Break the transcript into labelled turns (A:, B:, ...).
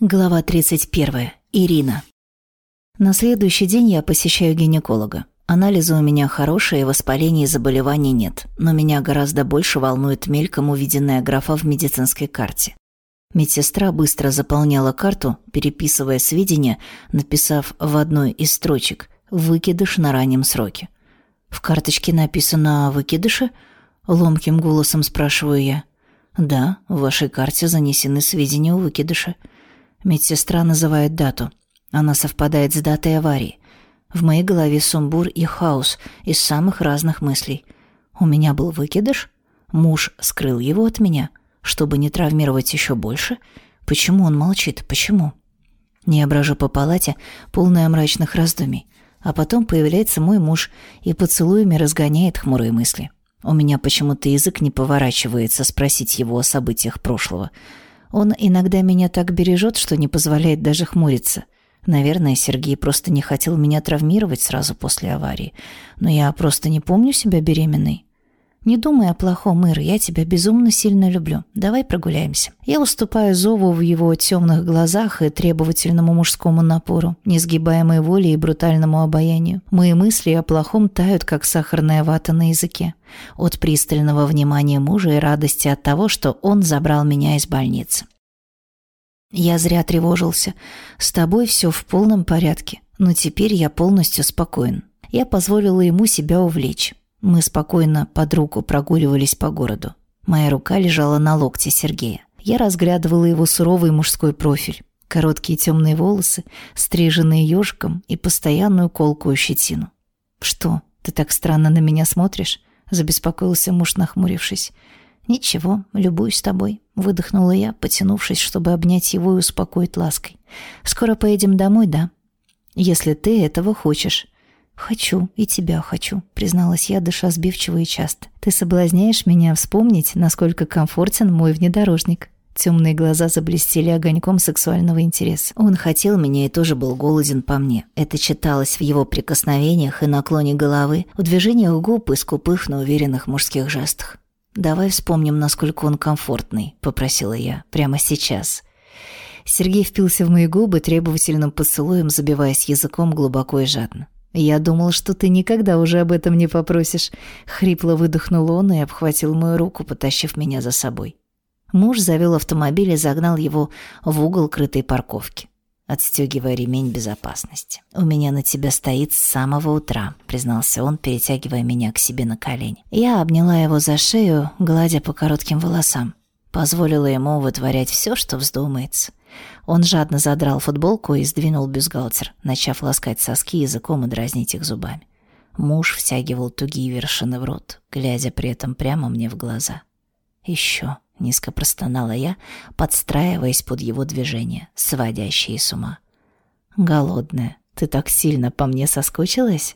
A: Глава 31. Ирина. На следующий день я посещаю гинеколога. Анализы у меня хорошие, воспалений и заболеваний нет, но меня гораздо больше волнует мельком увиденная графа в медицинской карте. Медсестра быстро заполняла карту, переписывая сведения, написав в одной из строчек «выкидыш на раннем сроке». «В карточке написано «выкидыши»?» – ломким голосом спрашиваю я. «Да, в вашей карте занесены сведения о выкидыше». Медсестра называет дату. Она совпадает с датой аварии. В моей голове сумбур и хаос из самых разных мыслей. У меня был выкидыш? Муж скрыл его от меня, чтобы не травмировать еще больше? Почему он молчит? Почему? Не ображу по палате, полная мрачных раздумий. А потом появляется мой муж и поцелуями разгоняет хмурые мысли. У меня почему-то язык не поворачивается спросить его о событиях прошлого. Он иногда меня так бережет, что не позволяет даже хмуриться. Наверное, Сергей просто не хотел меня травмировать сразу после аварии. Но я просто не помню себя беременной. Не думай о плохом, Ир, я тебя безумно сильно люблю. Давай прогуляемся. Я уступаю зову в его темных глазах и требовательному мужскому напору, несгибаемой воле и брутальному обаянию. Мои мысли о плохом тают, как сахарная вата на языке. От пристального внимания мужа и радости от того, что он забрал меня из больницы. Я зря тревожился. С тобой все в полном порядке, но теперь я полностью спокоен. Я позволила ему себя увлечь. Мы спокойно под руку прогуливались по городу. Моя рука лежала на локте Сергея. Я разглядывала его суровый мужской профиль. Короткие темные волосы, стриженные ежиком и постоянную колкую щетину. «Что, ты так странно на меня смотришь?» – забеспокоился муж, нахмурившись. «Ничего, любуюсь тобой», – выдохнула я, потянувшись, чтобы обнять его и успокоить лаской. «Скоро поедем домой, да?» «Если ты этого хочешь». «Хочу, и тебя хочу», — призналась я, дыша сбивчиво и часто. «Ты соблазняешь меня вспомнить, насколько комфортен мой внедорожник». Темные глаза заблестели огоньком сексуального интереса. Он хотел меня и тоже был голоден по мне. Это читалось в его прикосновениях и наклоне головы, в движениях губ и скупых, но уверенных мужских жестах. «Давай вспомним, насколько он комфортный», — попросила я, прямо сейчас. Сергей впился в мои губы требовательным поцелуем, забиваясь языком глубоко и жадно. «Я думал, что ты никогда уже об этом не попросишь», — хрипло выдохнул он и обхватил мою руку, потащив меня за собой. Муж завел автомобиль и загнал его в угол крытой парковки, отстегивая ремень безопасности. «У меня на тебя стоит с самого утра», — признался он, перетягивая меня к себе на колени. Я обняла его за шею, гладя по коротким волосам. Позволила ему вытворять все, что вздумается. Он жадно задрал футболку и сдвинул бюстгальтер, начав ласкать соски языком и дразнить их зубами. Муж втягивал тугие вершины в рот, глядя при этом прямо мне в глаза. «Еще», — низко простонала я, подстраиваясь под его движения, сводящие с ума. «Голодная, ты так сильно по мне соскучилась?»